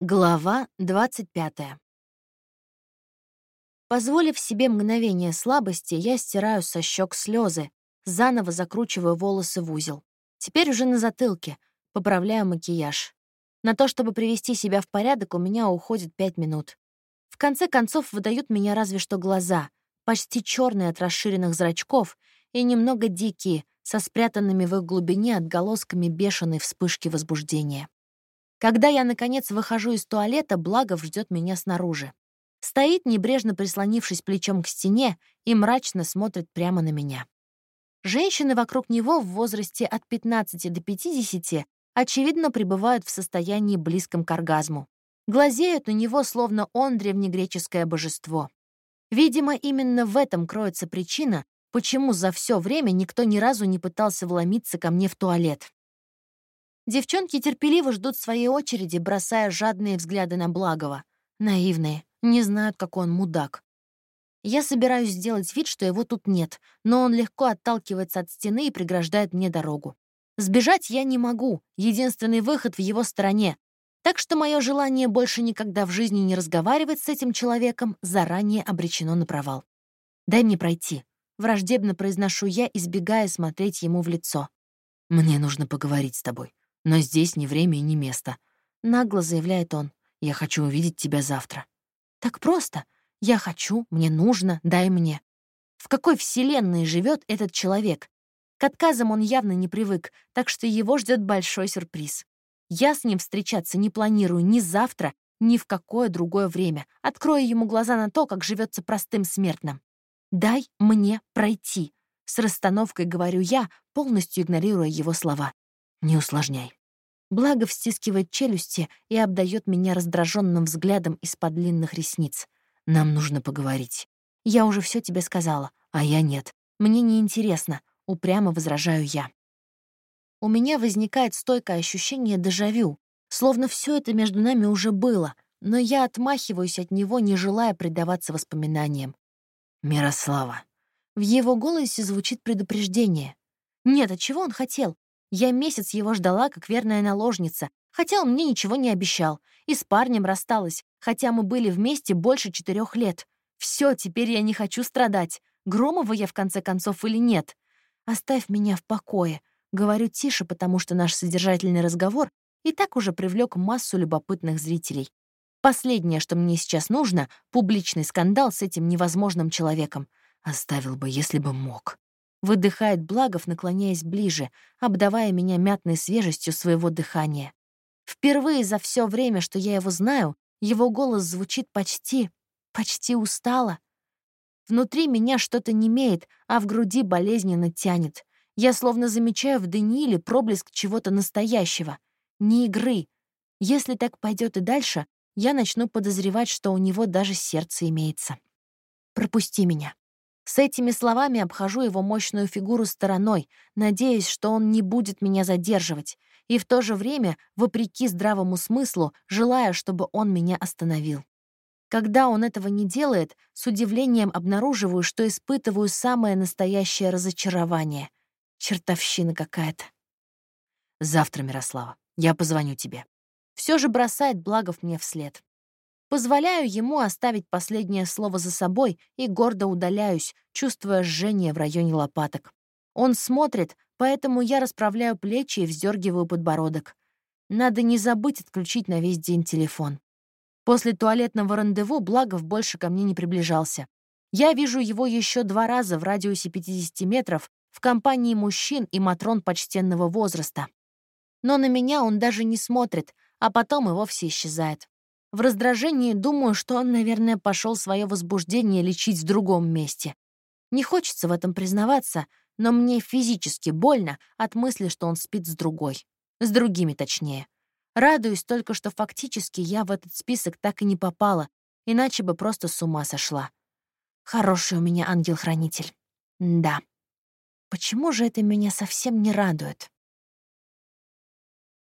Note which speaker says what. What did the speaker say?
Speaker 1: Глава 25. Позволив себе мгновение слабости, я стираю со щек слезы, заново закручиваю волосы в узел. Теперь уже на затылке, поправляю макияж. На то, чтобы привести себя в порядок, у меня уходит пять минут. В конце концов, выдают меня разве что глаза, почти черные от расширенных зрачков и немного дикие, со спрятанными в их глубине отголосками бешеной вспышки возбуждения. Когда я, наконец, выхожу из туалета, Благов ждет меня снаружи. Стоит, небрежно прислонившись плечом к стене, и мрачно смотрит прямо на меня. Женщины вокруг него в возрасте от 15 до 50 очевидно пребывают в состоянии близком к оргазму. Глазеют на него, словно он древнегреческое божество. Видимо, именно в этом кроется причина, почему за все время никто ни разу не пытался вломиться ко мне в туалет. Девчонки терпеливо ждут своей очереди, бросая жадные взгляды на Благова. Наивные, не знают, какой он мудак. Я собираюсь сделать вид, что его тут нет, но он легко отталкивается от стены и преграждает мне дорогу. Сбежать я не могу, единственный выход в его стороне. Так что мое желание больше никогда в жизни не разговаривать с этим человеком заранее обречено на провал. «Дай мне пройти», — враждебно произношу я, избегая смотреть ему в лицо.
Speaker 2: «Мне нужно поговорить с тобой», но здесь ни время и ни место.
Speaker 1: Нагло заявляет он.
Speaker 2: Я хочу увидеть тебя завтра.
Speaker 1: Так просто. Я хочу, мне нужно, дай мне. В какой вселенной живет этот человек? К отказам он явно не привык, так что его ждет большой сюрприз. Я с ним встречаться не планирую ни завтра, ни в какое другое время. Открою ему глаза на то, как живется простым смертным. «Дай мне пройти», — с расстановкой говорю я, полностью игнорируя его слова.
Speaker 2: «Не усложняй».
Speaker 1: Благов стискивает челюсти и обдает меня раздраженным взглядом из-под длинных ресниц.
Speaker 2: «Нам нужно поговорить».
Speaker 1: «Я уже все тебе сказала».
Speaker 2: «А я нет».
Speaker 1: «Мне неинтересно», — упрямо возражаю я. У меня возникает стойкое ощущение дежавю, словно все это между нами уже было, но я отмахиваюсь от него, не желая предаваться воспоминаниям.
Speaker 2: «Мирослава».
Speaker 1: В его голосе звучит предупреждение. Нет, от чего он хотел? Я месяц его ждала, как верная наложница, хотя он мне ничего не обещал. И с парнем рассталась, хотя мы были вместе больше четырех лет. Все, теперь я не хочу страдать. Громова я в конце концов или нет? Оставь меня в покое. Говорю тише, потому что наш содержательный разговор и так уже привлек массу любопытных зрителей. Последнее, что мне сейчас нужно — публичный скандал с этим невозможным человеком.
Speaker 2: Оставил бы, если бы мог.
Speaker 1: Выдыхает Благов, наклоняясь ближе, обдавая меня мятной свежестью своего дыхания. Впервые за все время, что я его знаю, его голос звучит почти, почти устало. Внутри меня что-то немеет, а в груди болезненно тянет. Я словно замечаю в Данииле проблеск чего-то настоящего. Не игры. Если так пойдет и дальше, я начну подозревать, что у него даже сердце имеется. Пропусти меня. С этими словами обхожу его мощную фигуру стороной, надеясь, что он не будет меня задерживать, и в то же время, вопреки здравому смыслу, желая, чтобы он меня остановил. Когда он этого не делает, с удивлением обнаруживаю, что испытываю самое настоящее разочарование. Чертовщина какая-то.
Speaker 2: Завтра, Мирослава, я позвоню тебе.
Speaker 1: Все же бросает Благов мне вслед. Позволяю ему оставить последнее слово за собой и гордо удаляюсь, чувствуя жжение в районе лопаток. Он смотрит, поэтому я расправляю плечи и вздергиваю подбородок. Надо не забыть отключить на весь день телефон. После туалетного рандеву Благов больше ко мне не приближался. Я вижу его еще два раза в радиусе 50 метров в компании мужчин и матрон почтенного возраста. Но на меня он даже не смотрит, а потом и вовсе исчезает. В раздражении думаю, что он, наверное, пошел свое возбуждение лечить в другом месте. Не хочется в этом признаваться, но мне физически больно от мысли, что он спит с другой. С другими, точнее. Радуюсь только, что фактически я в этот список так и не попала, иначе бы просто с ума сошла. Хороший у меня ангел-хранитель. Да. Почему же это меня совсем не радует?